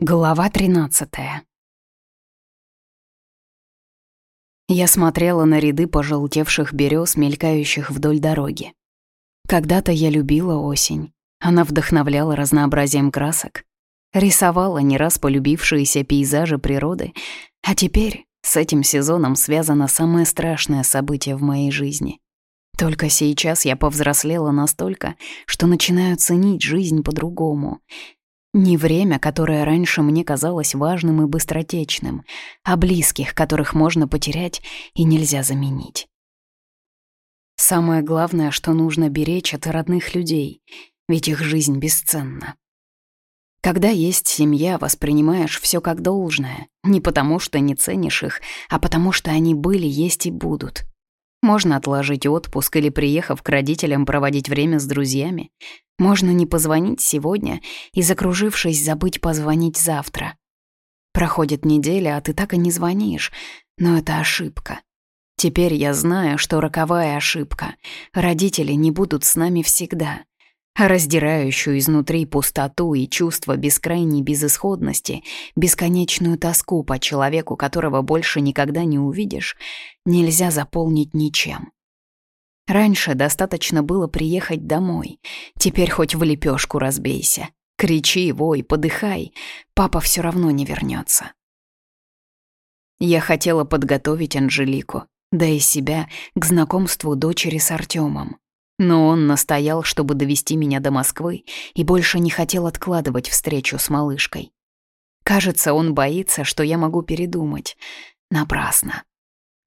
Глава 13 Я смотрела на ряды пожелтевших берез, мелькающих вдоль дороги. Когда-то я любила осень. Она вдохновляла разнообразием красок, рисовала не раз полюбившиеся пейзажи природы, а теперь с этим сезоном связано самое страшное событие в моей жизни. Только сейчас я повзрослела настолько, что начинаю ценить жизнь по-другому — не время, которое раньше мне казалось важным и быстротечным, а близких, которых можно потерять и нельзя заменить. Самое главное, что нужно беречь, это родных людей, ведь их жизнь бесценна. Когда есть семья, воспринимаешь все как должное, не потому что не ценишь их, а потому что они были, есть и будут. Можно отложить отпуск или, приехав к родителям, проводить время с друзьями. Можно не позвонить сегодня и, закружившись, забыть позвонить завтра. Проходит неделя, а ты так и не звонишь, но это ошибка. Теперь я знаю, что роковая ошибка. Родители не будут с нами всегда. Раздирающую изнутри пустоту и чувство бескрайней безысходности, бесконечную тоску по человеку, которого больше никогда не увидишь, нельзя заполнить ничем. Раньше достаточно было приехать домой. Теперь хоть в лепешку разбейся. Кричи, вой, подыхай. Папа все равно не вернется. Я хотела подготовить Анжелику, да и себя, к знакомству дочери с Артемом. Но он настоял, чтобы довести меня до Москвы, и больше не хотел откладывать встречу с малышкой. Кажется, он боится, что я могу передумать. Напрасно.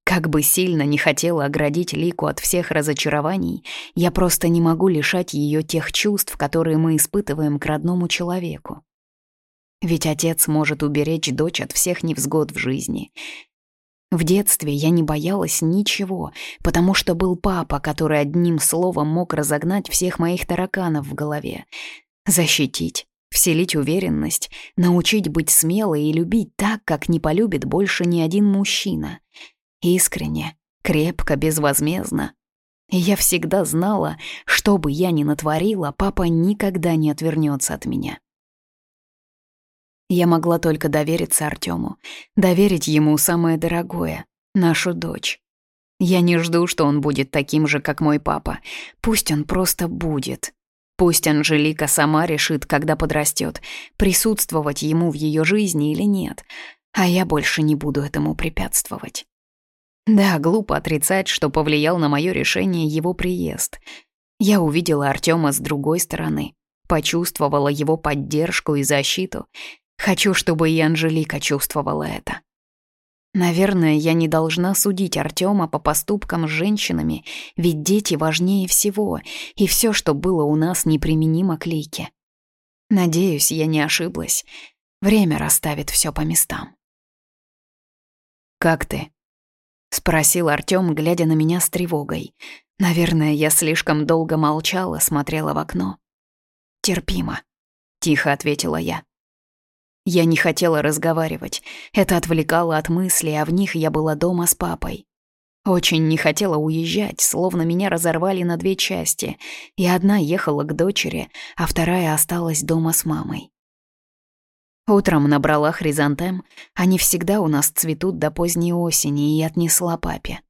Как бы сильно не хотела оградить Лику от всех разочарований, я просто не могу лишать ее тех чувств, которые мы испытываем к родному человеку. Ведь отец может уберечь дочь от всех невзгод в жизни. В детстве я не боялась ничего, потому что был папа, который одним словом мог разогнать всех моих тараканов в голове. Защитить, вселить уверенность, научить быть смелой и любить так, как не полюбит больше ни один мужчина — Искренне, крепко, безвозмездно. И я всегда знала, что бы я ни натворила, папа никогда не отвернется от меня. Я могла только довериться Артему, доверить ему самое дорогое — нашу дочь. Я не жду, что он будет таким же, как мой папа. Пусть он просто будет. Пусть Анжелика сама решит, когда подрастет, присутствовать ему в ее жизни или нет, а я больше не буду этому препятствовать. Да, глупо отрицать, что повлиял на мое решение его приезд. Я увидела Артема с другой стороны, почувствовала его поддержку и защиту. Хочу, чтобы и Анжелика чувствовала это. Наверное, я не должна судить Артема по поступкам с женщинами, ведь дети важнее всего, и все, что было у нас, неприменимо к Лике. Надеюсь, я не ошиблась. Время расставит все по местам. «Как ты?» — спросил Артём, глядя на меня с тревогой. Наверное, я слишком долго молчала, смотрела в окно. «Терпимо», — тихо ответила я. Я не хотела разговаривать. Это отвлекало от мыслей, а в них я была дома с папой. Очень не хотела уезжать, словно меня разорвали на две части, и одна ехала к дочери, а вторая осталась дома с мамой. Утром набрала хризантем, они всегда у нас цветут до поздней осени, и отнесла папе.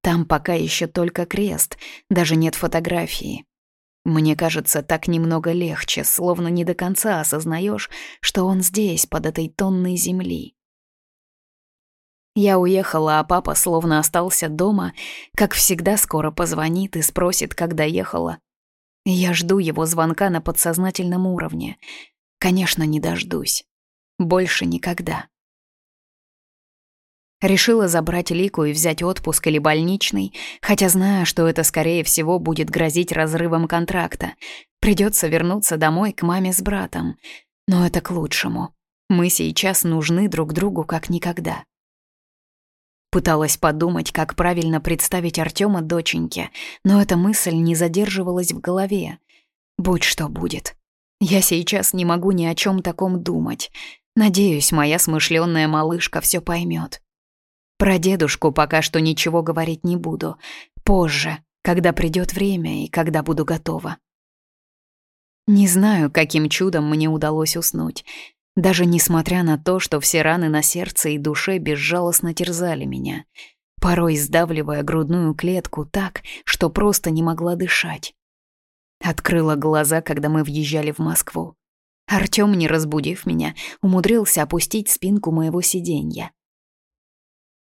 Там пока еще только крест, даже нет фотографии. Мне кажется, так немного легче, словно не до конца осознаешь, что он здесь, под этой тонной земли. Я уехала, а папа словно остался дома, как всегда скоро позвонит и спросит, когда ехала. Я жду его звонка на подсознательном уровне. Конечно, не дождусь. Больше никогда. Решила забрать Лику и взять отпуск или больничный, хотя знаю, что это, скорее всего, будет грозить разрывом контракта. Придется вернуться домой к маме с братом. Но это к лучшему. Мы сейчас нужны друг другу как никогда. Пыталась подумать, как правильно представить Артема доченьке, но эта мысль не задерживалась в голове. Будь что будет. Я сейчас не могу ни о чем таком думать. Надеюсь, моя смышленная малышка все поймет. Про дедушку пока что ничего говорить не буду. Позже, когда придет время и когда буду готова. Не знаю, каким чудом мне удалось уснуть. даже несмотря на то, что все раны на сердце и душе безжалостно терзали меня, порой сдавливая грудную клетку так, что просто не могла дышать. Открыла глаза, когда мы въезжали в Москву. Артём, не разбудив меня, умудрился опустить спинку моего сиденья.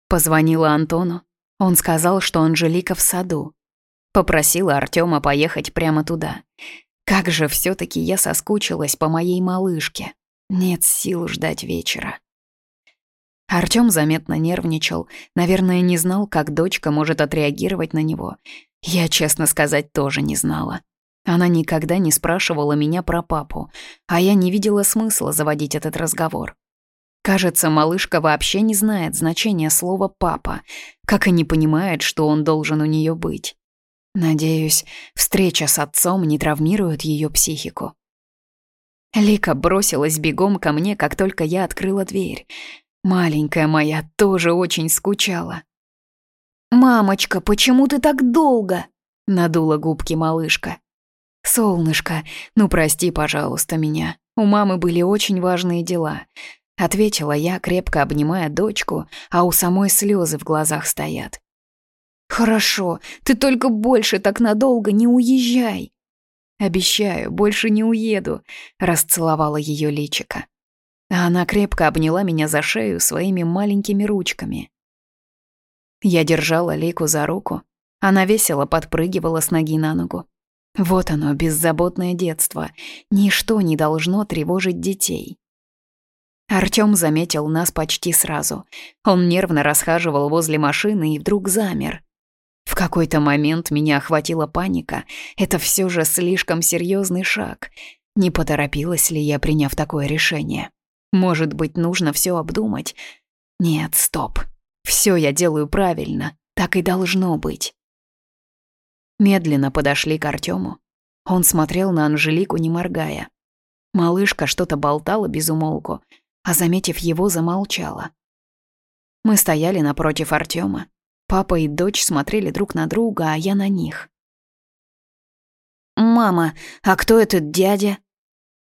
Позвонила Антону. Он сказал, что Анжелика в саду. Попросила Артёма поехать прямо туда. Как же все таки я соскучилась по моей малышке. Нет сил ждать вечера. Артём заметно нервничал, наверное, не знал, как дочка может отреагировать на него. Я, честно сказать, тоже не знала. Она никогда не спрашивала меня про папу, а я не видела смысла заводить этот разговор. Кажется, малышка вообще не знает значения слова «папа», как и не понимает, что он должен у нее быть. Надеюсь, встреча с отцом не травмирует ее психику. Лика бросилась бегом ко мне, как только я открыла дверь. Маленькая моя тоже очень скучала. «Мамочка, почему ты так долго?» — надула губки малышка. «Солнышко, ну прости, пожалуйста, меня. У мамы были очень важные дела», — ответила я, крепко обнимая дочку, а у самой слезы в глазах стоят. «Хорошо, ты только больше так надолго не уезжай». «Обещаю, больше не уеду», — расцеловала ее личико. А она крепко обняла меня за шею своими маленькими ручками. Я держала Лику за руку. Она весело подпрыгивала с ноги на ногу. Вот оно, беззаботное детство. Ничто не должно тревожить детей. Артём заметил нас почти сразу. Он нервно расхаживал возле машины и вдруг замер. В какой-то момент меня охватила паника. Это все же слишком серьезный шаг. Не поторопилась ли я, приняв такое решение? Может быть, нужно все обдумать? Нет, стоп. Все я делаю правильно. Так и должно быть. Медленно подошли к Артему. Он смотрел на Анжелику, не моргая. Малышка что-то болтала без умолку, а, заметив его, замолчала. Мы стояли напротив Артема. Папа и дочь смотрели друг на друга, а я на них. «Мама, а кто этот дядя?»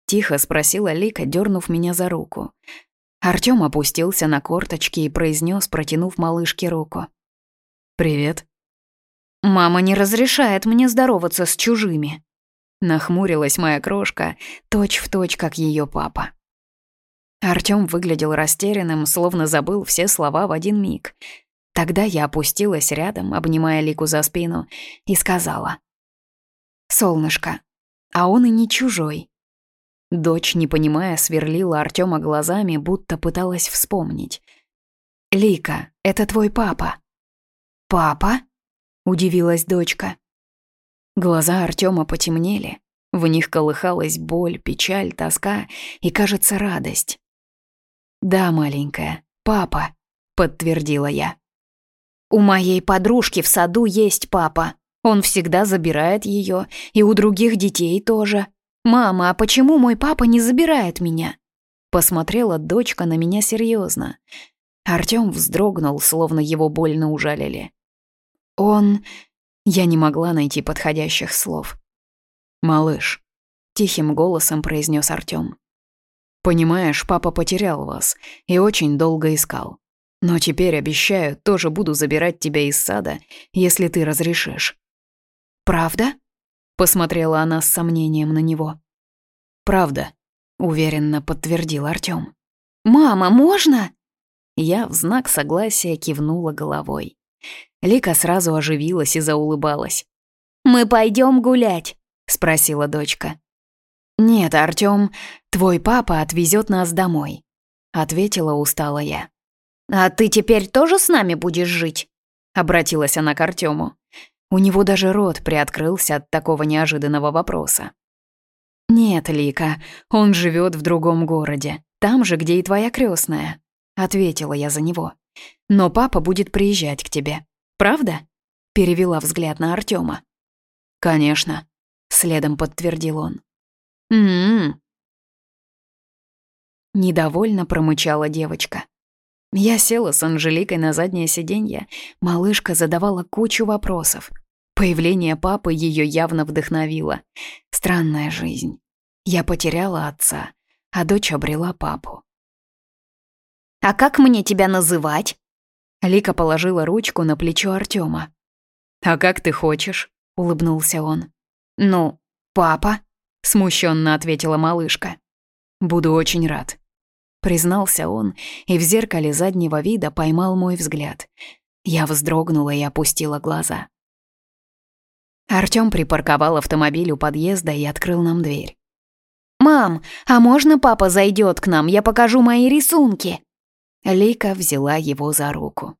Тихо спросила Лика, дернув меня за руку. Артём опустился на корточки и произнес, протянув малышке руку. «Привет». «Мама не разрешает мне здороваться с чужими». Нахмурилась моя крошка, точь в точь, как ее папа. Артём выглядел растерянным, словно забыл все слова в один миг. Тогда я опустилась рядом, обнимая Лику за спину, и сказала. «Солнышко, а он и не чужой». Дочь, не понимая, сверлила Артёма глазами, будто пыталась вспомнить. «Лика, это твой папа». «Папа?» удивилась дочка. Глаза Артема потемнели. В них колыхалась боль, печаль, тоска и, кажется, радость. «Да, маленькая, папа», — подтвердила я. «У моей подружки в саду есть папа. Он всегда забирает ее, и у других детей тоже. Мама, а почему мой папа не забирает меня?» Посмотрела дочка на меня серьезно. Артём вздрогнул, словно его больно ужалили. Он... Я не могла найти подходящих слов. «Малыш», — тихим голосом произнес Артём. «Понимаешь, папа потерял вас и очень долго искал. Но теперь, обещаю, тоже буду забирать тебя из сада, если ты разрешишь». «Правда?» — посмотрела она с сомнением на него. «Правда», — уверенно подтвердил Артём. «Мама, можно?» Я в знак согласия кивнула головой. Лика сразу оживилась и заулыбалась. «Мы пойдем гулять?» — спросила дочка. «Нет, Артём, твой папа отвезет нас домой», — ответила устала я. «А ты теперь тоже с нами будешь жить?» — обратилась она к Артёму. У него даже рот приоткрылся от такого неожиданного вопроса. «Нет, Лика, он живет в другом городе, там же, где и твоя крестная», — ответила я за него. «Но папа будет приезжать к тебе. Правда?» — перевела взгляд на Артема. «Конечно», — следом подтвердил он. «М-м-м». Недовольно промычала девочка. Я села с Анжеликой на заднее сиденье. Малышка задавала кучу вопросов. Появление папы ее явно вдохновило. Странная жизнь. Я потеряла отца, а дочь обрела папу. «А как мне тебя называть?» Лика положила ручку на плечо Артема. «А как ты хочешь?» — улыбнулся он. «Ну, папа», — смущенно ответила малышка. «Буду очень рад», — признался он и в зеркале заднего вида поймал мой взгляд. Я вздрогнула и опустила глаза. Артём припарковал автомобиль у подъезда и открыл нам дверь. «Мам, а можно папа зайдет к нам? Я покажу мои рисунки!» Лика взяла его за руку.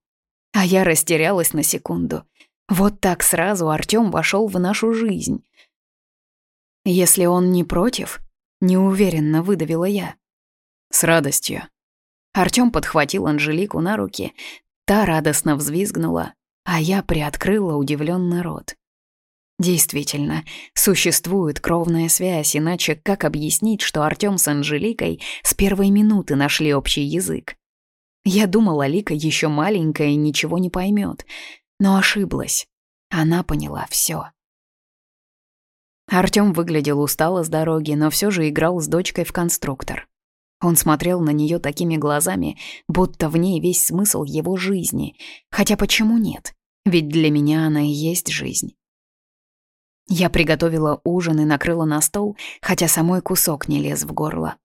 А я растерялась на секунду. Вот так сразу Артём вошел в нашу жизнь. Если он не против, неуверенно выдавила я. С радостью. Артём подхватил Анжелику на руки, та радостно взвизгнула, а я приоткрыла удивленно рот. Действительно, существует кровная связь, иначе как объяснить, что Артём с Анжеликой с первой минуты нашли общий язык? Я думала, Лика еще маленькая и ничего не поймет, но ошиблась. Она поняла все. Артём выглядел устало с дороги, но все же играл с дочкой в конструктор. Он смотрел на нее такими глазами, будто в ней весь смысл его жизни. Хотя почему нет? Ведь для меня она и есть жизнь. Я приготовила ужин и накрыла на стол, хотя самой кусок не лез в горло.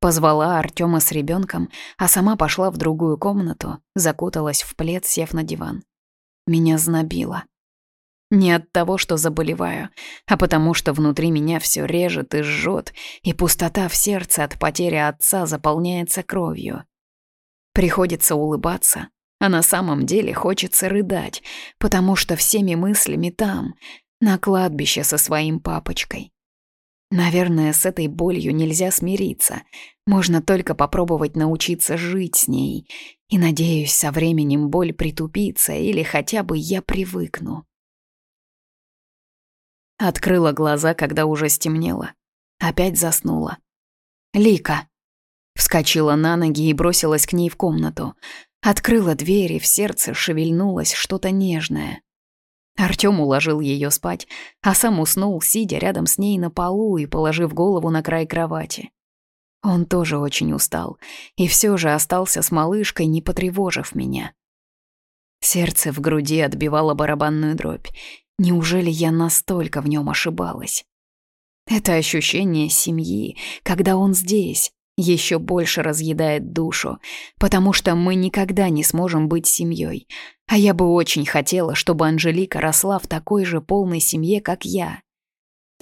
Позвала Артема с ребенком, а сама пошла в другую комнату, закуталась в плед, сев на диван. Меня знобило. Не от того, что заболеваю, а потому что внутри меня все режет и жжет, и пустота в сердце от потери отца заполняется кровью. Приходится улыбаться, а на самом деле хочется рыдать, потому что всеми мыслями там, на кладбище со своим папочкой. Наверное, с этой болью нельзя смириться. Можно только попробовать научиться жить с ней. И, надеюсь, со временем боль притупится или хотя бы я привыкну. Открыла глаза, когда уже стемнело. Опять заснула. «Лика!» Вскочила на ноги и бросилась к ней в комнату. Открыла дверь, и в сердце шевельнулось что-то нежное. Артём уложил её спать, а сам уснул, сидя рядом с ней на полу и положив голову на край кровати. Он тоже очень устал, и всё же остался с малышкой, не потревожив меня. Сердце в груди отбивало барабанную дробь. Неужели я настолько в нём ошибалась? Это ощущение семьи, когда он здесь, еще больше разъедает душу, потому что мы никогда не сможем быть семьей. А я бы очень хотела, чтобы Анжелика росла в такой же полной семье, как я.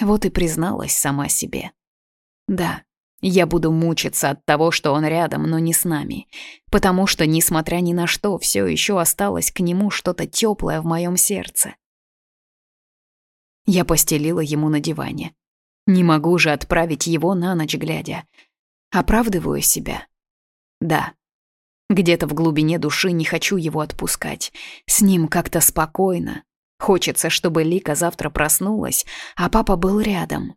Вот и призналась сама себе. Да, я буду мучиться от того, что он рядом, но не с нами, потому что, несмотря ни на что, все еще осталось к нему что-то теплое в моем сердце. Я постелила ему на диване. Не могу же отправить его на ночь глядя. Оправдываю себя? Да. Где-то в глубине души не хочу его отпускать. С ним как-то спокойно. Хочется, чтобы Лика завтра проснулась, а папа был рядом.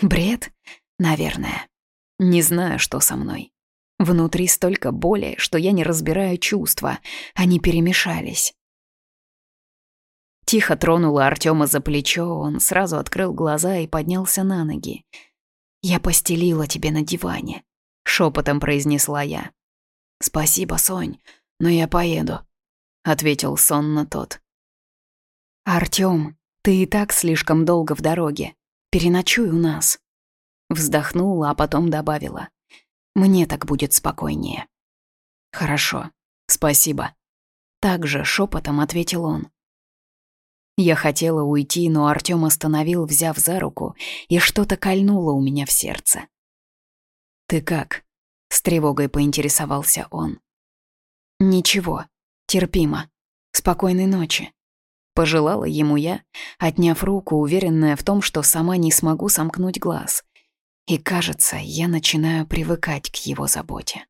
Бред? Наверное. Не знаю, что со мной. Внутри столько боли, что я не разбираю чувства. Они перемешались. Тихо тронула Артема за плечо, он сразу открыл глаза и поднялся на ноги. «Я постелила тебе на диване», — шепотом произнесла я. «Спасибо, Сонь, но я поеду», — ответил сонно тот. «Артём, ты и так слишком долго в дороге. Переночуй у нас». Вздохнула, а потом добавила. «Мне так будет спокойнее». «Хорошо, спасибо». Также шепотом ответил он. Я хотела уйти, но Артём остановил, взяв за руку, и что-то кольнуло у меня в сердце. «Ты как?» — с тревогой поинтересовался он. «Ничего, терпимо. Спокойной ночи». Пожелала ему я, отняв руку, уверенная в том, что сама не смогу сомкнуть глаз. И кажется, я начинаю привыкать к его заботе.